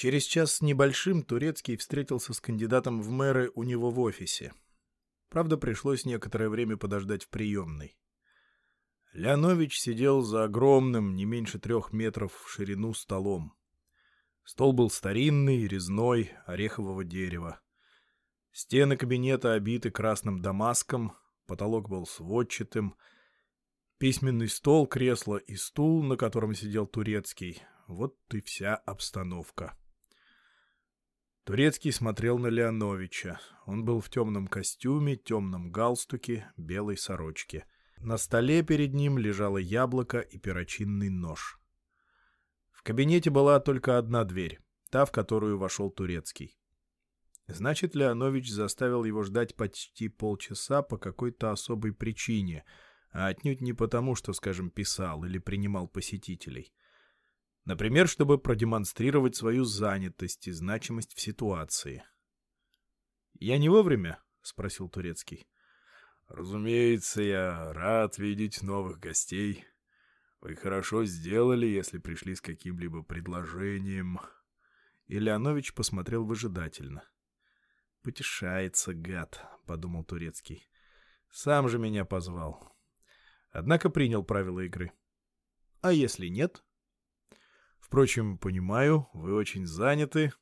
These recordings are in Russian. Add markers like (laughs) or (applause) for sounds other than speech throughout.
Через час с небольшим Турецкий встретился с кандидатом в мэры у него в офисе. Правда, пришлось некоторое время подождать в приемной. Леонович сидел за огромным, не меньше трех метров в ширину столом. Стол был старинный, резной, орехового дерева. Стены кабинета обиты красным дамаском, потолок был сводчатым. Письменный стол, кресло и стул, на котором сидел Турецкий. Вот и вся обстановка. Турецкий смотрел на Леоновича. Он был в темном костюме, темном галстуке, белой сорочке. На столе перед ним лежало яблоко и перочинный нож. В кабинете была только одна дверь, та, в которую вошел Турецкий. Значит, Леонович заставил его ждать почти полчаса по какой-то особой причине, а отнюдь не потому, что, скажем, писал или принимал посетителей. Например, чтобы продемонстрировать свою занятость и значимость в ситуации. «Я не вовремя?» — спросил Турецкий. «Разумеется, я рад видеть новых гостей. Вы хорошо сделали, если пришли с каким-либо предложением». Ильянович посмотрел выжидательно. «Потешается, гад», — подумал Турецкий. «Сам же меня позвал». Однако принял правила игры. «А если нет?» Впрочем, понимаю, вы очень заняты.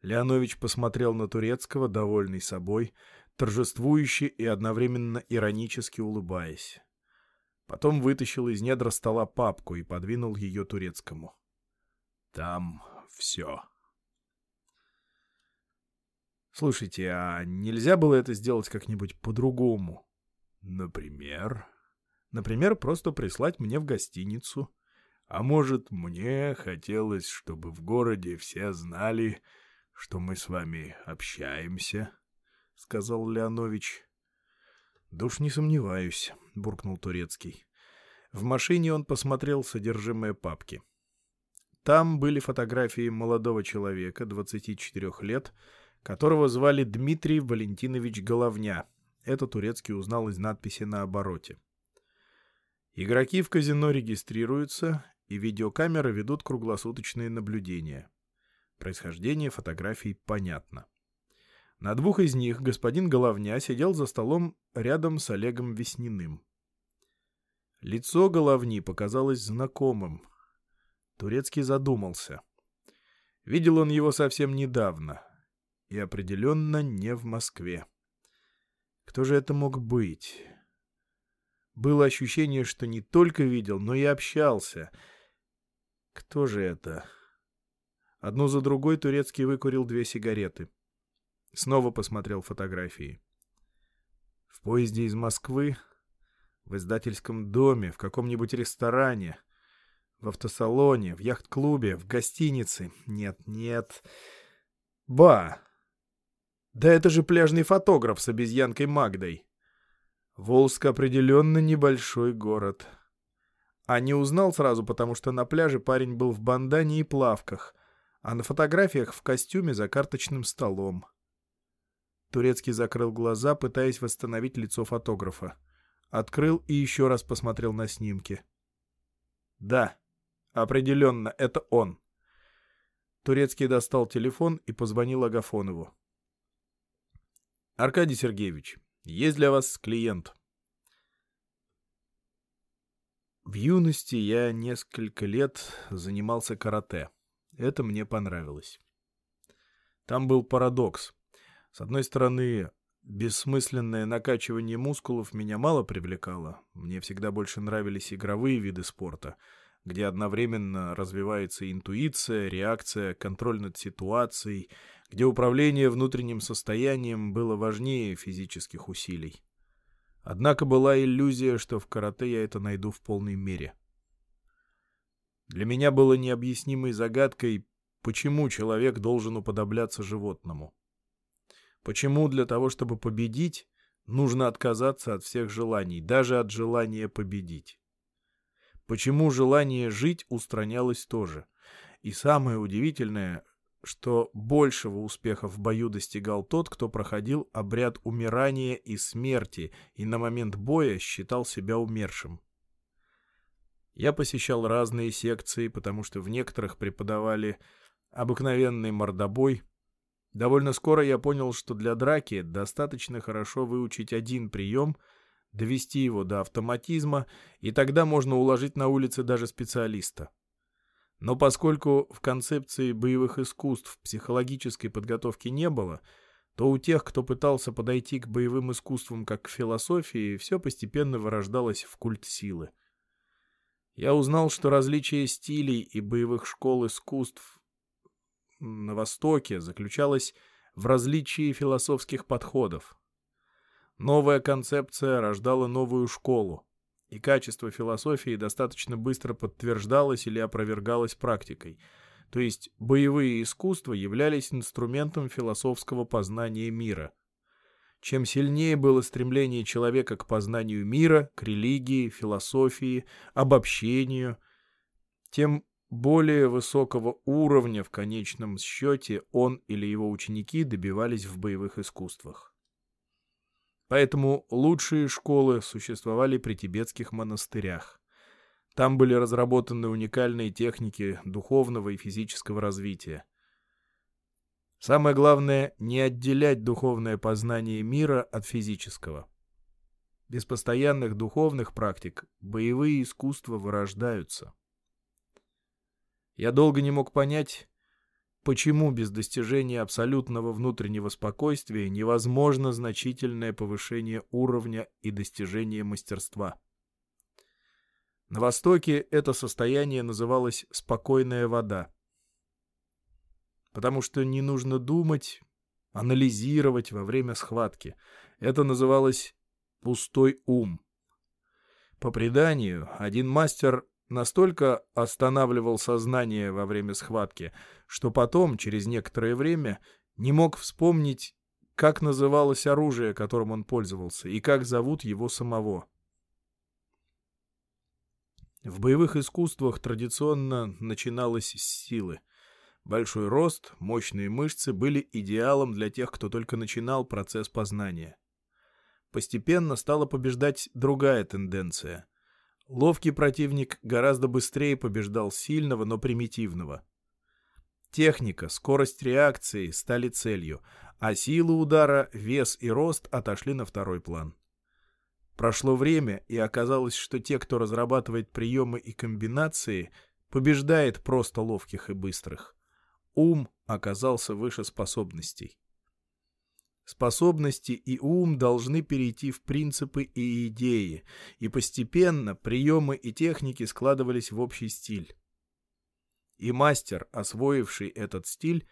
Леонович посмотрел на Турецкого, довольный собой, торжествующе и одновременно иронически улыбаясь. Потом вытащил из недра стола папку и подвинул ее Турецкому. Там все. Слушайте, а нельзя было это сделать как-нибудь по-другому? Например? Например, просто прислать мне в гостиницу. А может, мне хотелось, чтобы в городе все знали, что мы с вами общаемся, — сказал Леонович. — Да не сомневаюсь, — буркнул Турецкий. В машине он посмотрел содержимое папки. Там были фотографии молодого человека, 24 лет, которого звали Дмитрий Валентинович Головня. Это Турецкий узнал из надписи на обороте. Игроки в казино регистрируются, и видеокамеры ведут круглосуточные наблюдения. Происхождение фотографий понятно. На двух из них господин Головня сидел за столом рядом с Олегом Весниным. Лицо Головни показалось знакомым. Турецкий задумался. Видел он его совсем недавно. И определенно не в Москве. Кто же это мог быть? Было ощущение, что не только видел, но и общался — кто же это? Одну за другой Турецкий выкурил две сигареты. Снова посмотрел фотографии. В поезде из Москвы, в издательском доме, в каком-нибудь ресторане, в автосалоне, в яхт-клубе, в гостинице. Нет, нет. Ба! Да это же пляжный фотограф с обезьянкой Магдой. Волск определенно небольшой город. — а не узнал сразу, потому что на пляже парень был в бандане и плавках, а на фотографиях в костюме за карточным столом. Турецкий закрыл глаза, пытаясь восстановить лицо фотографа. Открыл и еще раз посмотрел на снимки. Да, определенно, это он. Турецкий достал телефон и позвонил Агафонову. «Аркадий Сергеевич, есть для вас клиент». В юности я несколько лет занимался карате. Это мне понравилось. Там был парадокс. С одной стороны, бессмысленное накачивание мускулов меня мало привлекало. Мне всегда больше нравились игровые виды спорта, где одновременно развивается интуиция, реакция, контроль над ситуацией, где управление внутренним состоянием было важнее физических усилий. Однако была иллюзия, что в карате я это найду в полной мере. Для меня было необъяснимой загадкой, почему человек должен уподобляться животному. Почему для того, чтобы победить, нужно отказаться от всех желаний, даже от желания победить. Почему желание жить устранялось тоже. И самое удивительное, что большего успеха в бою достигал тот, кто проходил обряд умирания и смерти и на момент боя считал себя умершим. Я посещал разные секции, потому что в некоторых преподавали обыкновенный мордобой. Довольно скоро я понял, что для драки достаточно хорошо выучить один прием, довести его до автоматизма, и тогда можно уложить на улице даже специалиста. Но поскольку в концепции боевых искусств психологической подготовки не было, то у тех, кто пытался подойти к боевым искусствам как к философии, все постепенно вырождалось в культ силы. Я узнал, что различие стилей и боевых школ искусств на Востоке заключалось в различии философских подходов. Новая концепция рождала новую школу, и качество философии достаточно быстро подтверждалось или опровергалось практикой. То есть боевые искусства являлись инструментом философского познания мира. Чем сильнее было стремление человека к познанию мира, к религии, философии, обобщению, тем более высокого уровня в конечном счете он или его ученики добивались в боевых искусствах. Поэтому лучшие школы существовали при тибетских монастырях. Там были разработаны уникальные техники духовного и физического развития. Самое главное — не отделять духовное познание мира от физического. Без постоянных духовных практик боевые искусства вырождаются. Я долго не мог понять, Почему без достижения абсолютного внутреннего спокойствия невозможно значительное повышение уровня и достижение мастерства? На Востоке это состояние называлось «спокойная вода», потому что не нужно думать, анализировать во время схватки. Это называлось «пустой ум». По преданию, один мастер настолько останавливал сознание во время схватки, что потом, через некоторое время, не мог вспомнить, как называлось оружие, которым он пользовался, и как зовут его самого. В боевых искусствах традиционно начиналось с силы. Большой рост, мощные мышцы были идеалом для тех, кто только начинал процесс познания. Постепенно стала побеждать другая тенденция — Ловкий противник гораздо быстрее побеждал сильного, но примитивного. Техника, скорость реакции стали целью, а сила удара, вес и рост отошли на второй план. Прошло время, и оказалось, что те, кто разрабатывает приемы и комбинации, побеждает просто ловких и быстрых. Ум оказался выше способностей. Способности и ум должны перейти в принципы и идеи, и постепенно приемы и техники складывались в общий стиль. И мастер, освоивший этот стиль,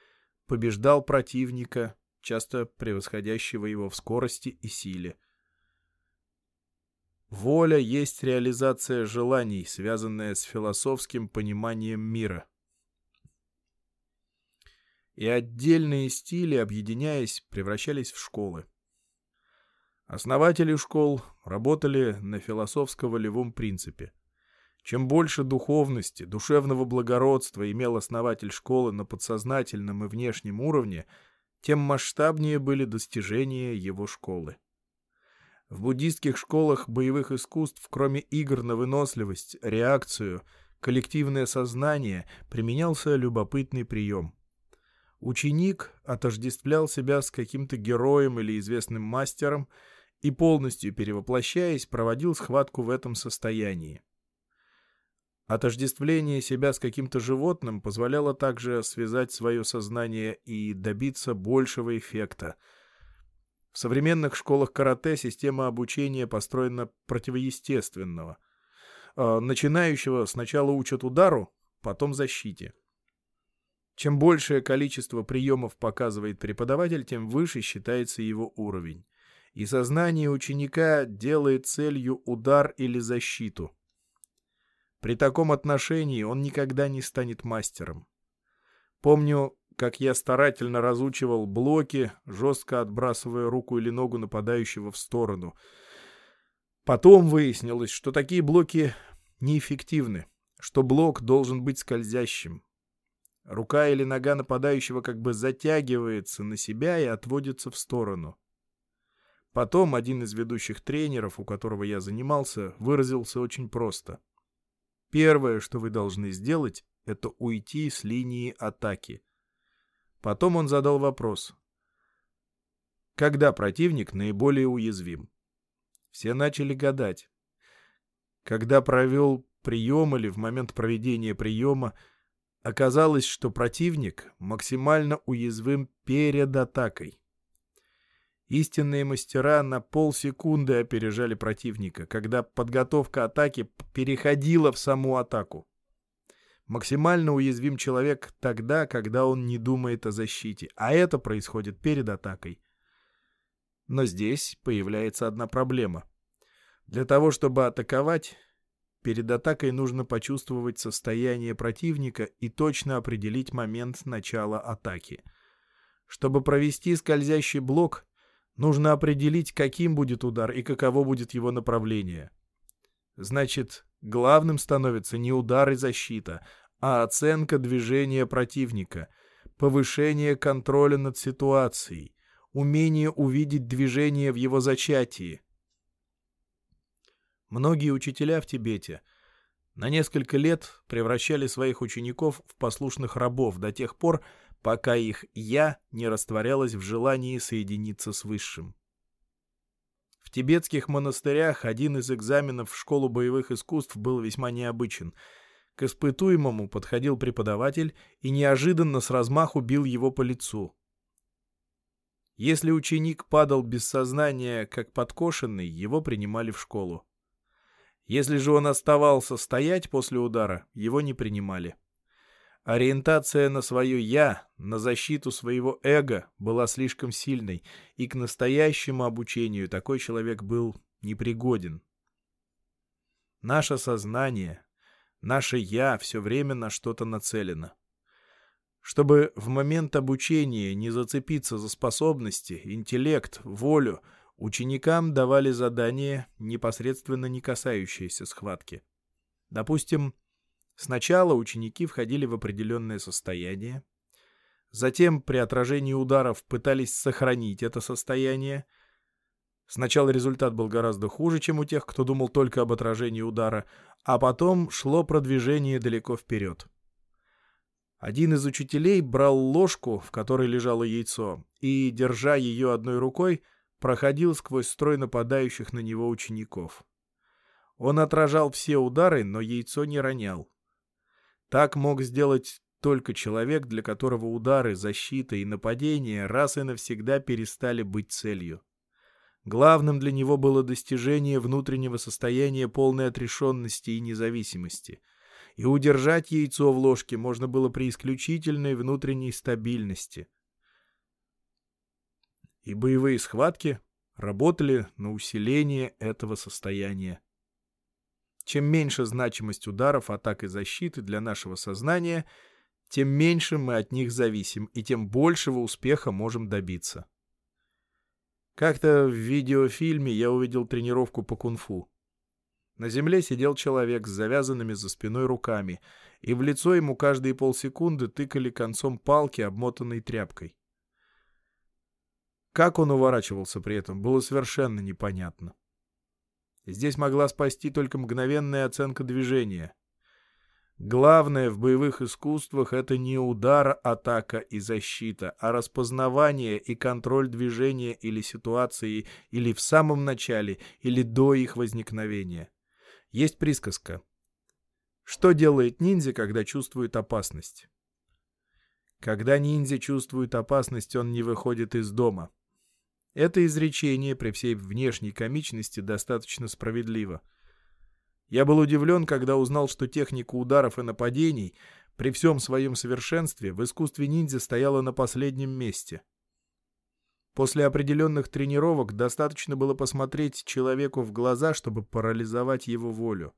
побеждал противника, часто превосходящего его в скорости и силе. Воля есть реализация желаний, связанная с философским пониманием мира и отдельные стили, объединяясь, превращались в школы. Основатели школ работали на философско-волевом принципе. Чем больше духовности, душевного благородства имел основатель школы на подсознательном и внешнем уровне, тем масштабнее были достижения его школы. В буддийских школах боевых искусств, кроме игр на выносливость, реакцию, коллективное сознание, применялся любопытный прием — Ученик отождествлял себя с каким-то героем или известным мастером и, полностью перевоплощаясь, проводил схватку в этом состоянии. Отождествление себя с каким-то животным позволяло также связать свое сознание и добиться большего эффекта. В современных школах карате система обучения построена противоестественного. А, начинающего сначала учат удару, потом защите. Чем большее количество приемов показывает преподаватель, тем выше считается его уровень. И сознание ученика делает целью удар или защиту. При таком отношении он никогда не станет мастером. Помню, как я старательно разучивал блоки, жестко отбрасывая руку или ногу нападающего в сторону. Потом выяснилось, что такие блоки неэффективны, что блок должен быть скользящим, Рука или нога нападающего как бы затягивается на себя и отводится в сторону. Потом один из ведущих тренеров, у которого я занимался, выразился очень просто. Первое, что вы должны сделать, это уйти с линии атаки. Потом он задал вопрос. Когда противник наиболее уязвим? Все начали гадать. Когда провел прием или в момент проведения приема, оказалось, что противник максимально уязвим перед атакой. Истинные мастера на полсекунды опережали противника, когда подготовка атаки переходила в саму атаку. Максимально уязвим человек тогда, когда он не думает о защите, а это происходит перед атакой. Но здесь появляется одна проблема. Для того, чтобы атаковать, перед атакой нужно почувствовать состояние противника и точно определить момент начала атаки. Чтобы провести скользящий блок, Нужно определить, каким будет удар и каково будет его направление. Значит, главным становится не удар и защита, а оценка движения противника, повышение контроля над ситуацией, умение увидеть движение в его зачатии. Многие учителя в Тибете на несколько лет превращали своих учеников в послушных рабов до тех пор, пока их «я» не растворялось в желании соединиться с Высшим. В тибетских монастырях один из экзаменов в школу боевых искусств был весьма необычен. К испытуемому подходил преподаватель и неожиданно с размаху бил его по лицу. Если ученик падал без сознания, как подкошенный, его принимали в школу. Если же он оставался стоять после удара, его не принимали. Ориентация на свое «я», на защиту своего эго была слишком сильной, и к настоящему обучению такой человек был непригоден. Наше сознание, наше «я» все время на что-то нацелено. Чтобы в момент обучения не зацепиться за способности, интеллект, волю, ученикам давали задания, непосредственно не касающиеся схватки. Допустим, Сначала ученики входили в определенное состояние, затем при отражении ударов пытались сохранить это состояние. Сначала результат был гораздо хуже, чем у тех, кто думал только об отражении удара, а потом шло продвижение далеко вперед. Один из учителей брал ложку, в которой лежало яйцо, и, держа ее одной рукой, проходил сквозь строй нападающих на него учеников. Он отражал все удары, но яйцо не ронял. Так мог сделать только человек, для которого удары, защита и нападения раз и навсегда перестали быть целью. Главным для него было достижение внутреннего состояния полной отрешенности и независимости. И удержать яйцо в ложке можно было при исключительной внутренней стабильности. И боевые схватки работали на усиление этого состояния. Чем меньше значимость ударов, атак и защиты для нашего сознания, тем меньше мы от них зависим и тем большего успеха можем добиться. Как-то в видеофильме я увидел тренировку по кунг-фу. На земле сидел человек с завязанными за спиной руками, и в лицо ему каждые полсекунды тыкали концом палки, обмотанной тряпкой. Как он уворачивался при этом, было совершенно непонятно. Здесь могла спасти только мгновенная оценка движения. Главное в боевых искусствах — это не удар, атака и защита, а распознавание и контроль движения или ситуации или в самом начале, или до их возникновения. Есть присказка. Что делает ниндзя, когда чувствует опасность? Когда ниндзя чувствует опасность, он не выходит из дома. Это изречение при всей внешней комичности достаточно справедливо. Я был удивлен, когда узнал, что техника ударов и нападений при всем своем совершенстве в искусстве ниндзя стояла на последнем месте. После определенных тренировок достаточно было посмотреть человеку в глаза, чтобы парализовать его волю.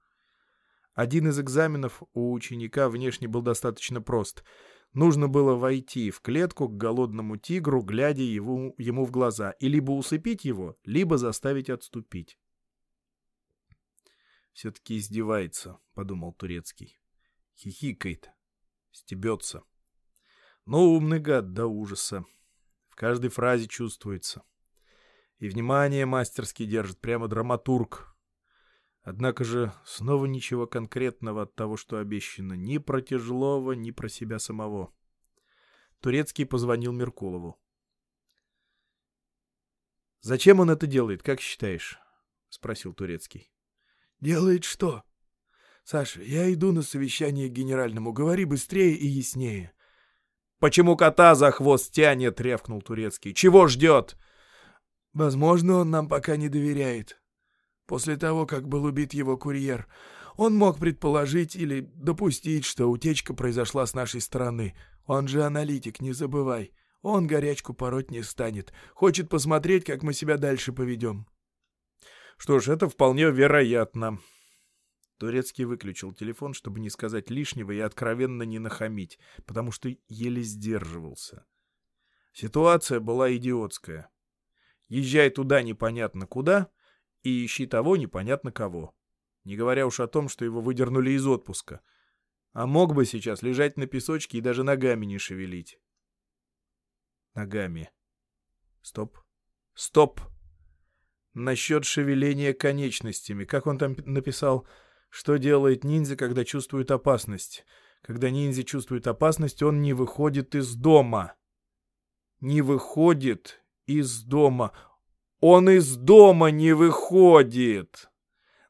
Один из экзаменов у ученика внешне был достаточно прост — Нужно было войти в клетку к голодному тигру, глядя его, ему в глаза, и либо усыпить его, либо заставить отступить. «Все-таки издевается», — подумал Турецкий. Хихикает, стебется. Но умный гад до ужаса. В каждой фразе чувствуется. И внимание мастерски держит, прямо драматург, Однако же снова ничего конкретного от того, что обещано, ни про Тяжелого, ни про себя самого. Турецкий позвонил Меркулову. «Зачем он это делает, как считаешь?» — спросил Турецкий. «Делает что?» «Саша, я иду на совещание к генеральному. Говори быстрее и яснее». «Почему кота за хвост тянет?» — рявкнул Турецкий. «Чего ждет?» «Возможно, он нам пока не доверяет. После того, как был убит его курьер, он мог предположить или допустить, что утечка произошла с нашей стороны. Он же аналитик, не забывай. Он горячку пороть не станет. Хочет посмотреть, как мы себя дальше поведем». «Что ж, это вполне вероятно», Турецкий выключил телефон, чтобы не сказать лишнего и откровенно не нахамить, потому что еле сдерживался. Ситуация была идиотская. Езжай туда непонятно куда и ищи того непонятно кого. Не говоря уж о том, что его выдернули из отпуска. А мог бы сейчас лежать на песочке и даже ногами не шевелить. Ногами. Стоп. Стоп! Насчет шевеления конечностями. Как он там написал? Что делает ниндзя, когда чувствует опасность? Когда ниндзя чувствует опасность, он не выходит из дома. Не выходит из дома. Он из дома не выходит.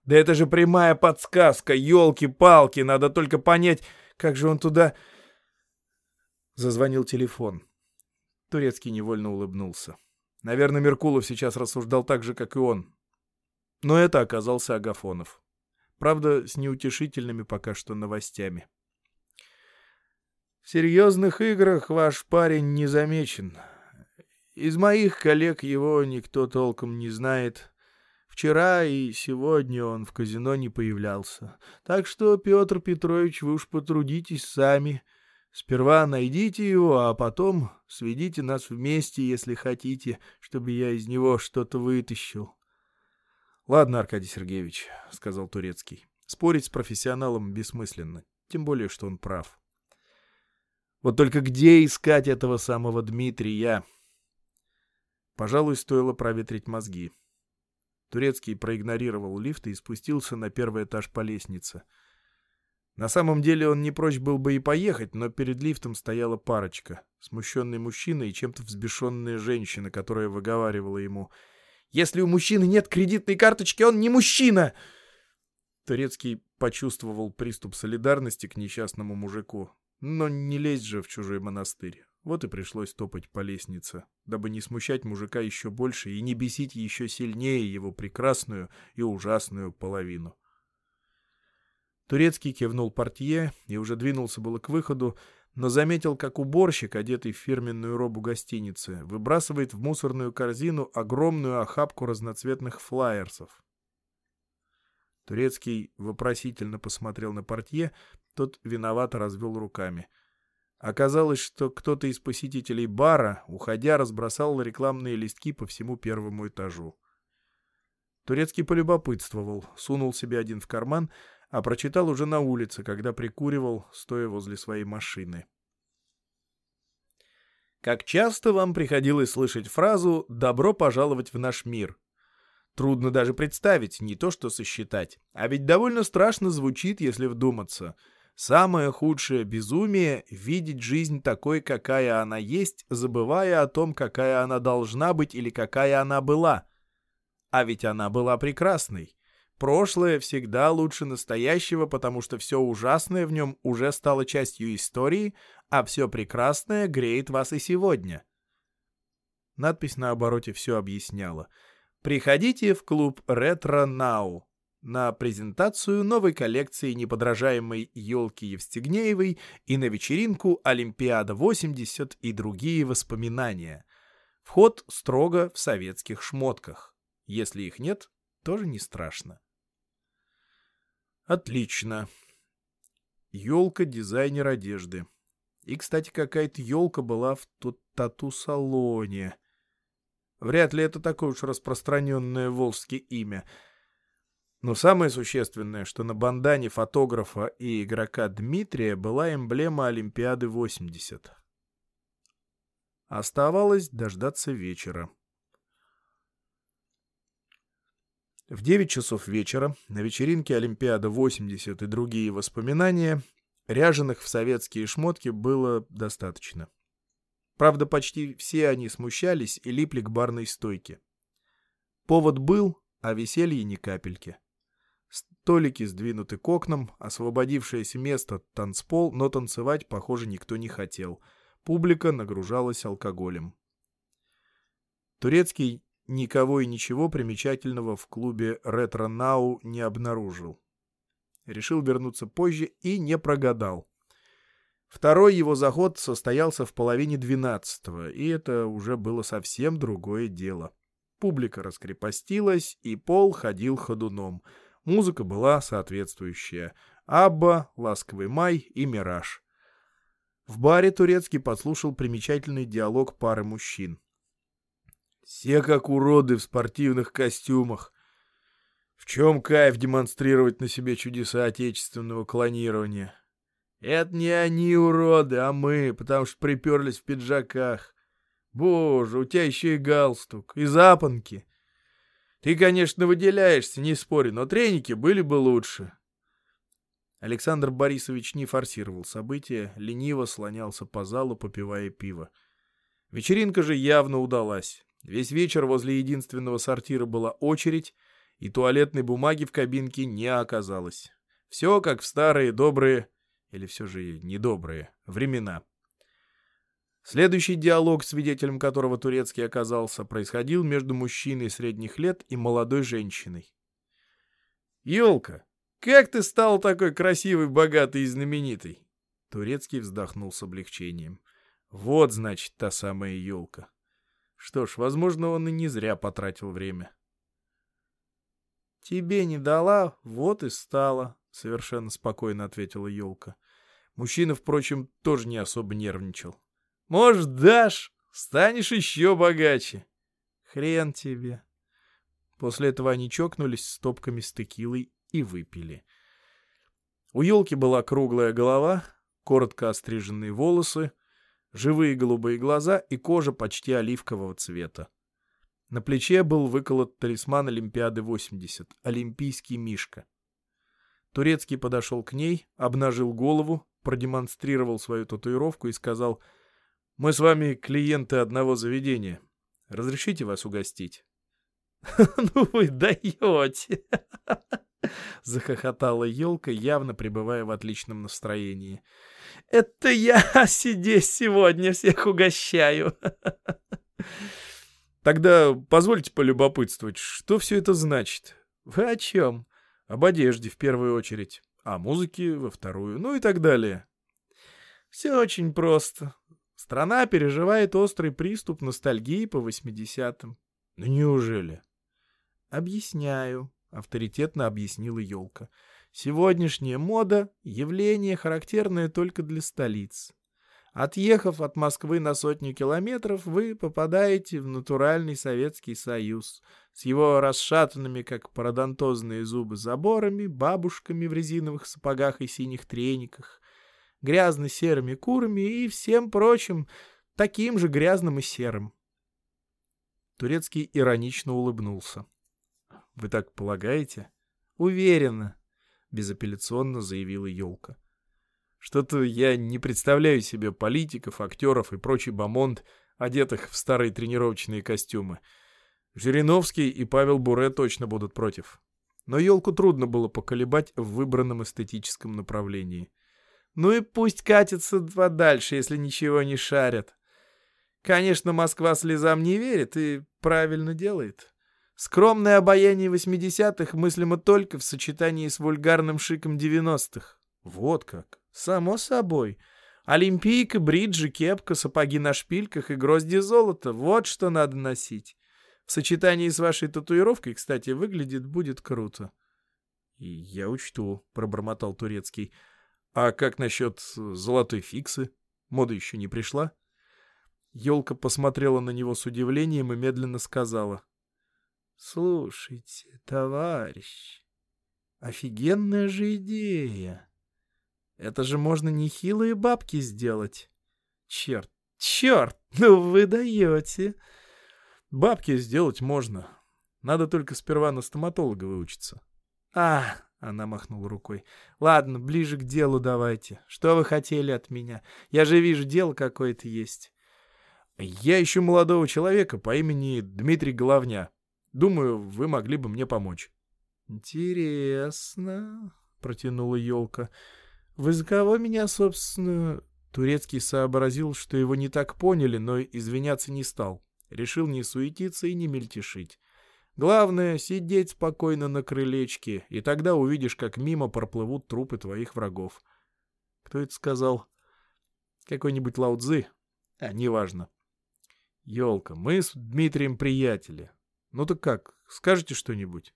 Да это же прямая подсказка, елки-палки, надо только понять, как же он туда... Зазвонил телефон. Турецкий невольно улыбнулся. Наверное, Меркулов сейчас рассуждал так же, как и он. Но это оказался Агафонов. Правда, с неутешительными пока что новостями. В серьезных играх ваш парень не замечен. Из моих коллег его никто толком не знает. Вчера и сегодня он в казино не появлялся. Так что, Петр Петрович, вы уж потрудитесь сами. Сперва найдите его, а потом сведите нас вместе, если хотите, чтобы я из него что-то вытащил. «Ладно, Аркадий Сергеевич», — сказал Турецкий. «Спорить с профессионалом бессмысленно, тем более, что он прав». «Вот только где искать этого самого Дмитрия?» Пожалуй, стоило проветрить мозги. Турецкий проигнорировал лифт и спустился на первый этаж по лестнице. На самом деле он не прочь был бы и поехать, но перед лифтом стояла парочка. Смущенный мужчина и чем-то взбешенная женщина, которая выговаривала ему — если у мужчины нет кредитной карточки, он не мужчина!» Турецкий почувствовал приступ солидарности к несчастному мужику. Но не лезть же в чужой монастырь. Вот и пришлось топать по лестнице, дабы не смущать мужика еще больше и не бесить еще сильнее его прекрасную и ужасную половину. Турецкий кивнул портье и уже двинулся было к выходу, но заметил, как уборщик, одетый в фирменную робу гостиницы, выбрасывает в мусорную корзину огромную охапку разноцветных флаерсов. Турецкий вопросительно посмотрел на портье, тот виновато развел руками. Оказалось, что кто-то из посетителей бара, уходя, разбросал рекламные листки по всему первому этажу. Турецкий полюбопытствовал, сунул себе один в карман, а прочитал уже на улице, когда прикуривал, стоя возле своей машины. Как часто вам приходилось слышать фразу «добро пожаловать в наш мир»? Трудно даже представить, не то что сосчитать. А ведь довольно страшно звучит, если вдуматься. Самое худшее безумие — видеть жизнь такой, какая она есть, забывая о том, какая она должна быть или какая она была. А ведь она была прекрасной. Прошлое всегда лучше настоящего, потому что все ужасное в нем уже стало частью истории, а все прекрасное греет вас и сегодня. Надпись на обороте все объясняла. Приходите в клуб Retro Now на презентацию новой коллекции неподражаемой елки Евстигнеевой и на вечеринку Олимпиада-80 и другие воспоминания. Вход строго в советских шмотках. Если их нет, тоже не страшно. Отлично. Елка дизайнер одежды. И, кстати, какая-то елка была в тот тату-салоне. Вряд ли это такое уж распространенное волжское имя. Но самое существенное, что на бандане фотографа и игрока Дмитрия была эмблема Олимпиады 80. Оставалось дождаться вечера. В 9 часов вечера на вечеринке Олимпиада-80 и другие воспоминания ряженых в советские шмотки было достаточно. Правда, почти все они смущались и липли к барной стойке. Повод был, а веселье ни капельки. Столики сдвинуты к окнам, освободившееся место — танцпол, но танцевать, похоже, никто не хотел. Публика нагружалась алкоголем. Турецкий никого и ничего примечательного в клубе «Ретро Нау» не обнаружил. Решил вернуться позже и не прогадал. Второй его заход состоялся в половине двенадцатого, и это уже было совсем другое дело. Публика раскрепостилась, и пол ходил ходуном. Музыка была соответствующая. Абба, Ласковый май и Мираж. В баре турецкий подслушал примечательный диалог пары мужчин. Все как уроды в спортивных костюмах. В чем кайф демонстрировать на себе чудеса отечественного клонирования? Это не они уроды, а мы, потому что приперлись в пиджаках. Боже, у тебя еще и галстук, и запонки. Ты, конечно, выделяешься, не спорю, но треники были бы лучше. Александр Борисович не форсировал события, лениво слонялся по залу, попивая пиво. Вечеринка же явно удалась. Весь вечер возле единственного сортира была очередь, и туалетной бумаги в кабинке не оказалось. Все как в старые добрые, или все же недобрые, времена. Следующий диалог, свидетелем которого турецкий оказался, происходил между мужчиной средних лет и молодой женщиной. «Елка, как ты стал такой красивый, богатый и знаменитый?» Турецкий вздохнул с облегчением. «Вот, значит, та самая елка. Что ж, возможно, он и не зря потратил время. «Тебе не дала, вот и стала», — совершенно спокойно ответила елка. Мужчина, впрочем, тоже не особо нервничал. «Может, дашь? Станешь еще богаче». «Хрен тебе». После этого они чокнулись стопками с текилой и выпили. У елки была круглая голова, коротко остриженные волосы, живые голубые глаза и кожа почти оливкового цвета. На плече был выколот талисман Олимпиады 80, олимпийский мишка. Турецкий подошел к ней, обнажил голову, продемонстрировал свою татуировку и сказал, «Мы с вами клиенты одного заведения. Разрешите вас угостить?» (laughs) «Ну вы даете!» (laughs) — захохотала елка, явно пребывая в отличном настроении. Это я сидеть сегодня всех угощаю. (laughs) Тогда позвольте полюбопытствовать, что все это значит? Вы о чем? Об одежде в первую очередь, о музыке во вторую, ну и так далее. Все очень просто. Страна переживает острый приступ ностальгии по 80-м. Ну неужели? Объясняю, авторитетно объяснила елка. Сегодняшняя мода — явление, характерное только для столиц. Отъехав от Москвы на сотню километров, вы попадаете в натуральный Советский Союз с его расшатанными, как пародонтозные зубы, заборами, бабушками в резиновых сапогах и синих трениках, грязно-серыми курами и всем прочим, таким же грязным и серым. Турецкий иронично улыбнулся. — Вы так полагаете? — Уверенно безапелляционно заявила елка. Что-то я не представляю себе политиков, актеров и прочий бомонд, одетых в старые тренировочные костюмы. Жириновский и Павел Буре точно будут против. Но елку трудно было поколебать в выбранном эстетическом направлении. Ну и пусть катится подальше, если ничего не шарят. Конечно, Москва слезам не верит и правильно делает. Скромное обаяние восьмидесятых мыслимо только в сочетании с вульгарным шиком девяностых. Вот как. Само собой. Олимпийка, бриджи, кепка, сапоги на шпильках и грозди золота. Вот что надо носить. В сочетании с вашей татуировкой, кстати, выглядит будет круто. — Я учту, — пробормотал Турецкий. — А как насчет золотой фиксы? Мода еще не пришла? Елка посмотрела на него с удивлением и медленно сказала. Слушайте, товарищ, офигенная же идея. Это же можно нехилые бабки сделать. Черт, черт, (laughs) ну вы даете. Бабки сделать можно. Надо только сперва на стоматолога выучиться. А, она махнула рукой. Ладно, ближе к делу давайте. Что вы хотели от меня? Я же вижу, дело какое-то есть. Я ищу молодого человека по имени Дмитрий Головня. Думаю, вы могли бы мне помочь. Интересно, протянула елка. Вы за кого меня, собственно... Турецкий сообразил, что его не так поняли, но извиняться не стал. Решил не суетиться и не мельтешить. Главное — сидеть спокойно на крылечке, и тогда увидишь, как мимо проплывут трупы твоих врагов. Кто это сказал? Какой-нибудь Лаудзы? А, неважно. Ёлка, мы с Дмитрием приятели. Ну так как, скажете что-нибудь?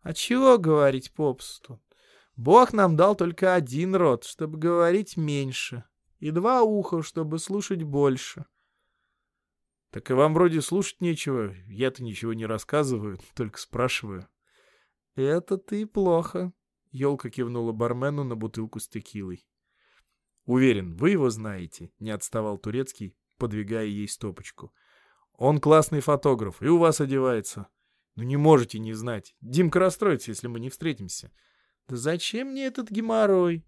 А чего говорить попсту? Бог нам дал только один рот, чтобы говорить меньше, и два уха, чтобы слушать больше. Так и вам вроде слушать нечего. Я-то ничего не рассказываю, (laughs) только спрашиваю. Это ты плохо. Ёлка кивнула бармену на бутылку с текилой. Уверен, вы его знаете, не отставал турецкий, подвигая ей стопочку. Он классный фотограф и у вас одевается. Ну не можете не знать. Димка расстроится, если мы не встретимся. Да зачем мне этот геморрой?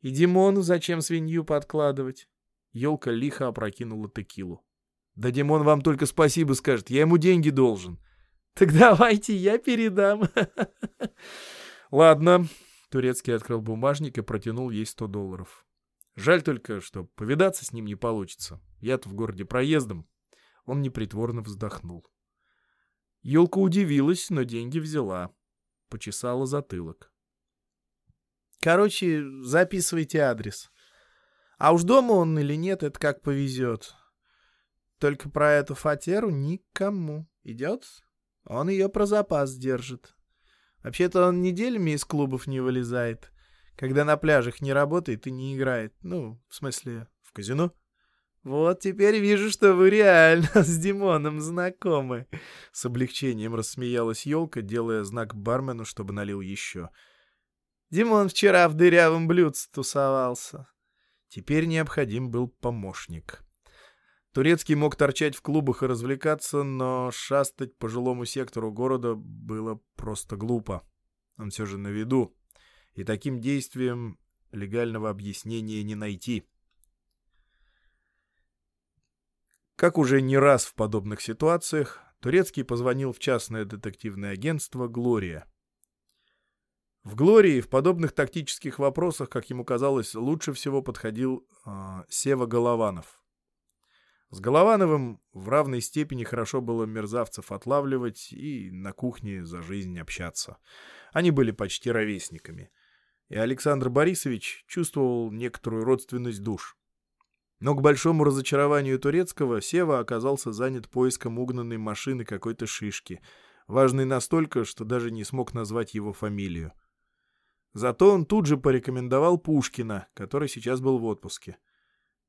И Димону зачем свинью подкладывать? Ёлка лихо опрокинула текилу. Да Димон вам только спасибо скажет, я ему деньги должен. Так давайте я передам. (laughs) Ладно. Турецкий открыл бумажник и протянул ей сто долларов. Жаль только, что повидаться с ним не получится. Я-то в городе проездом. Он непритворно вздохнул. Елка удивилась, но деньги взяла. Почесала затылок. Короче, записывайте адрес. А уж дома он или нет, это как повезет. Только про эту фатеру никому. Идет? Он ее про запас держит. Вообще-то он неделями из клубов не вылезает. Когда на пляжах не работает и не играет. Ну, в смысле, в казино. Вот теперь вижу, что вы реально (laughs) с Димоном знакомы. С облегчением рассмеялась елка, делая знак бармену, чтобы налил еще. Димон вчера в дырявом блюдце тусовался. Теперь необходим был помощник. Турецкий мог торчать в клубах и развлекаться, но шастать по жилому сектору города было просто глупо. Он все же на виду, и таким действием легального объяснения не найти. Как уже не раз в подобных ситуациях, Турецкий позвонил в частное детективное агентство «Глория». В «Глории» в подобных тактических вопросах, как ему казалось, лучше всего подходил э, Сева Голованов. С Головановым в равной степени хорошо было мерзавцев отлавливать и на кухне за жизнь общаться. Они были почти ровесниками. И Александр Борисович чувствовал некоторую родственность душ. Но к большому разочарованию Турецкого Сева оказался занят поиском угнанной машины какой-то шишки, важной настолько, что даже не смог назвать его фамилию. Зато он тут же порекомендовал Пушкина, который сейчас был в отпуске.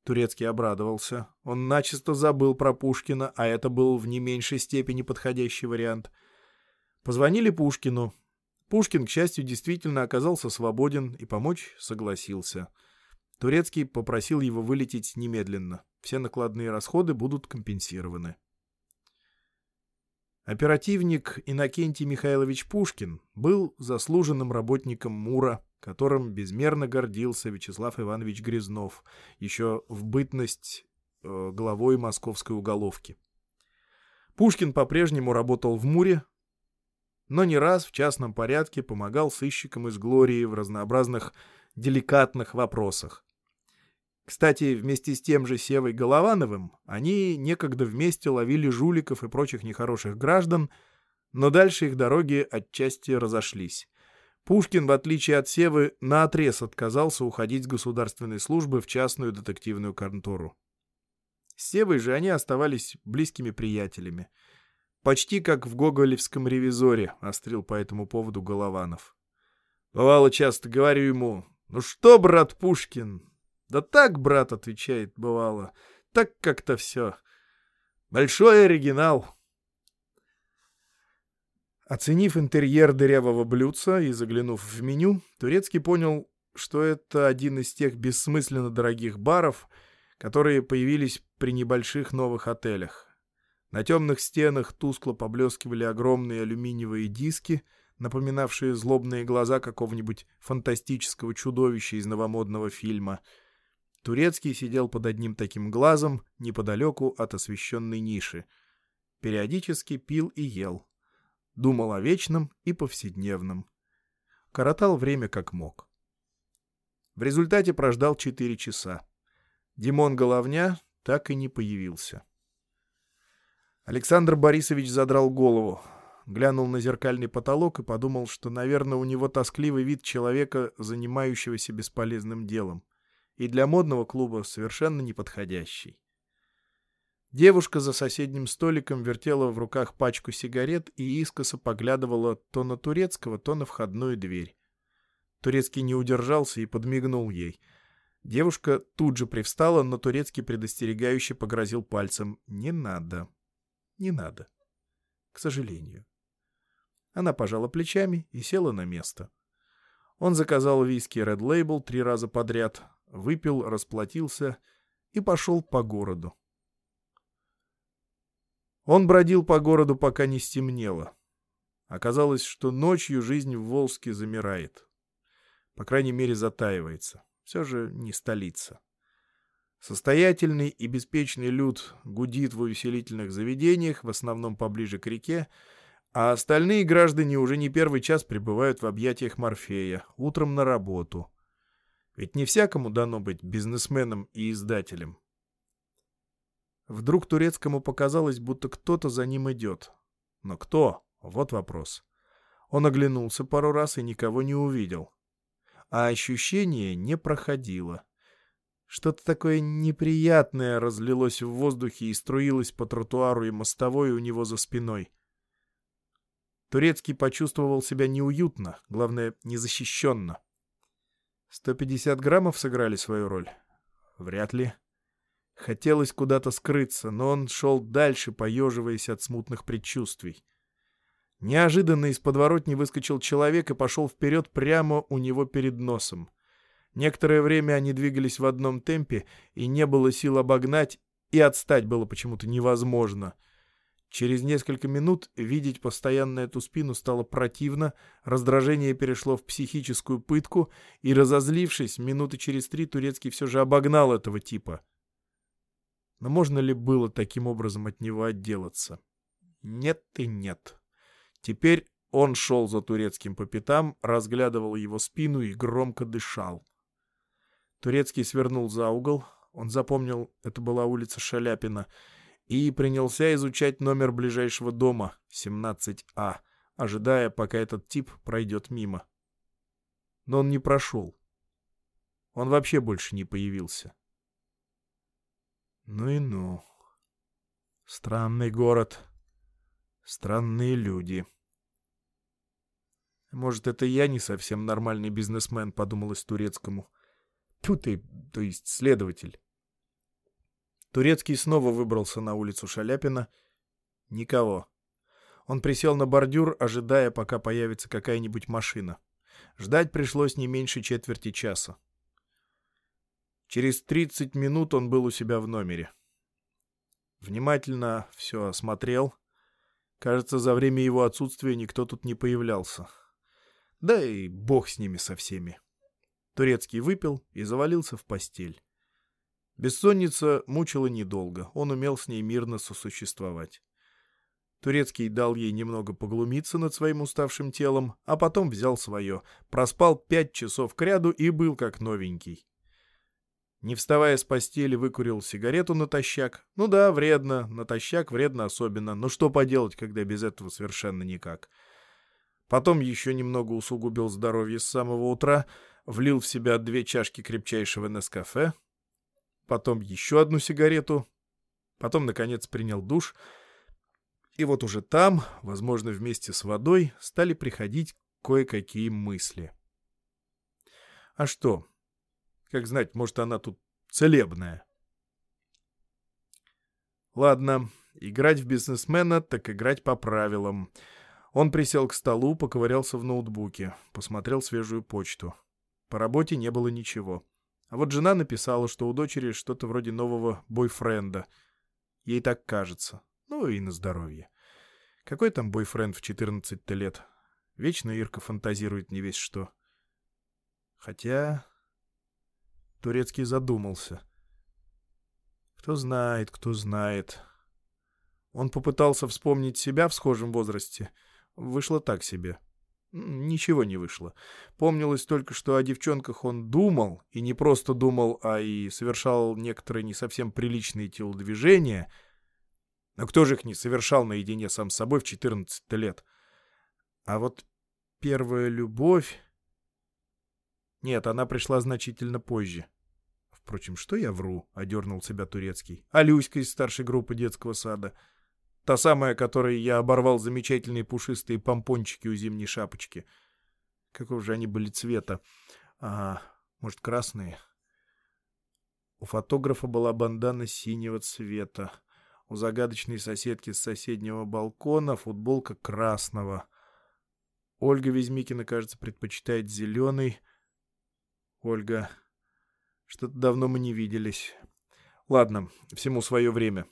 Турецкий обрадовался. Он начисто забыл про Пушкина, а это был в не меньшей степени подходящий вариант. Позвонили Пушкину. Пушкин, к счастью, действительно оказался свободен и помочь согласился. Турецкий попросил его вылететь немедленно. Все накладные расходы будут компенсированы. Оперативник Иннокентий Михайлович Пушкин был заслуженным работником МУРа, которым безмерно гордился Вячеслав Иванович Грязнов, еще в бытность э, главой московской уголовки. Пушкин по-прежнему работал в МУРе, но не раз в частном порядке помогал сыщикам из Глории в разнообразных деликатных вопросах. Кстати, вместе с тем же Севой Головановым они некогда вместе ловили жуликов и прочих нехороших граждан, но дальше их дороги отчасти разошлись. Пушкин, в отличие от Севы, наотрез отказался уходить с государственной службы в частную детективную контору. С Севой же они оставались близкими приятелями. Почти как в гоголевском «Ревизоре», — острил по этому поводу Голованов. Бывало, часто говорю ему, «Ну что, брат Пушкин, да так, брат, отвечает, бывало. Так как-то все. Большой оригинал. Оценив интерьер дырявого блюдца и заглянув в меню, Турецкий понял, что это один из тех бессмысленно дорогих баров, которые появились при небольших новых отелях. На темных стенах тускло поблескивали огромные алюминиевые диски, напоминавшие злобные глаза какого-нибудь фантастического чудовища из новомодного фильма — Турецкий сидел под одним таким глазом неподалеку от освещенной ниши. Периодически пил и ел. Думал о вечном и повседневном. Коротал время как мог. В результате прождал четыре часа. Димон Головня так и не появился. Александр Борисович задрал голову, глянул на зеркальный потолок и подумал, что, наверное, у него тоскливый вид человека, занимающегося бесполезным делом и для модного клуба совершенно неподходящий. Девушка за соседним столиком вертела в руках пачку сигарет и искоса поглядывала то на турецкого, то на входную дверь. Турецкий не удержался и подмигнул ей. Девушка тут же привстала, но турецкий предостерегающе погрозил пальцем. «Не надо. Не надо. К сожалению». Она пожала плечами и села на место. Он заказал виски Red Label три раза подряд, выпил, расплатился и пошел по городу. Он бродил по городу, пока не стемнело. Оказалось, что ночью жизнь в Волске замирает. По крайней мере, затаивается. Все же не столица. Состоятельный и беспечный люд гудит в увеселительных заведениях, в основном поближе к реке, а остальные граждане уже не первый час пребывают в объятиях Морфея, утром на работу. Ведь не всякому дано быть бизнесменом и издателем. Вдруг турецкому показалось, будто кто-то за ним идет. Но кто? Вот вопрос. Он оглянулся пару раз и никого не увидел. А ощущение не проходило. Что-то такое неприятное разлилось в воздухе и струилось по тротуару и мостовой у него за спиной. Турецкий почувствовал себя неуютно, главное, незащищенно. 150 граммов сыграли свою роль? Вряд ли. Хотелось куда-то скрыться, но он шел дальше, поеживаясь от смутных предчувствий. Неожиданно из подворотни выскочил человек и пошел вперед прямо у него перед носом. Некоторое время они двигались в одном темпе, и не было сил обогнать, и отстать было почему-то невозможно — Через несколько минут видеть постоянно эту спину стало противно, раздражение перешло в психическую пытку, и, разозлившись, минуты через три Турецкий все же обогнал этого типа. Но можно ли было таким образом от него отделаться? Нет и нет. Теперь он шел за Турецким по пятам, разглядывал его спину и громко дышал. Турецкий свернул за угол. Он запомнил, это была улица Шаляпина — и принялся изучать номер ближайшего дома, 17А, ожидая, пока этот тип пройдет мимо. Но он не прошел. Он вообще больше не появился. Ну и ну. Странный город. Странные люди. Может, это я не совсем нормальный бизнесмен, подумалось турецкому. Тут ты, то есть следователь. Турецкий снова выбрался на улицу Шаляпина. Никого. Он присел на бордюр, ожидая, пока появится какая-нибудь машина. Ждать пришлось не меньше четверти часа. Через 30 минут он был у себя в номере. Внимательно все осмотрел. Кажется, за время его отсутствия никто тут не появлялся. Да и бог с ними со всеми. Турецкий выпил и завалился в постель. Бессонница мучила недолго, он умел с ней мирно сосуществовать. Турецкий дал ей немного поглумиться над своим уставшим телом, а потом взял свое, проспал пять часов кряду и был как новенький. Не вставая с постели, выкурил сигарету натощак. Ну да, вредно, натощак вредно особенно, но что поделать, когда без этого совершенно никак. Потом еще немного усугубил здоровье с самого утра, влил в себя две чашки крепчайшего Нескафе, потом еще одну сигарету, потом, наконец, принял душ. И вот уже там, возможно, вместе с водой, стали приходить кое-какие мысли. А что? Как знать, может, она тут целебная. Ладно, играть в бизнесмена, так играть по правилам. Он присел к столу, поковырялся в ноутбуке, посмотрел свежую почту. По работе не было ничего. А вот жена написала, что у дочери что-то вроде нового бойфренда. Ей так кажется. Ну и на здоровье. Какой там бойфренд в 14 лет? Вечно Ирка фантазирует не весь что. Хотя... Турецкий задумался. Кто знает, кто знает. Он попытался вспомнить себя в схожем возрасте. Вышло так себе. Ничего не вышло. Помнилось только, что о девчонках он думал, и не просто думал, а и совершал некоторые не совсем приличные телодвижения. Но кто же их не совершал наедине сам с собой в 14 лет? А вот первая любовь... Нет, она пришла значительно позже. Впрочем, что я вру, — одернул себя Турецкий. А Люська из старшей группы детского сада. Та самая, которой я оборвал замечательные пушистые помпончики у зимней шапочки. Какого же они были цвета? А, может, красные? У фотографа была бандана синего цвета. У загадочной соседки с соседнего балкона футболка красного. Ольга Везмикина, кажется, предпочитает зеленый. Ольга, что-то давно мы не виделись. Ладно, всему свое время.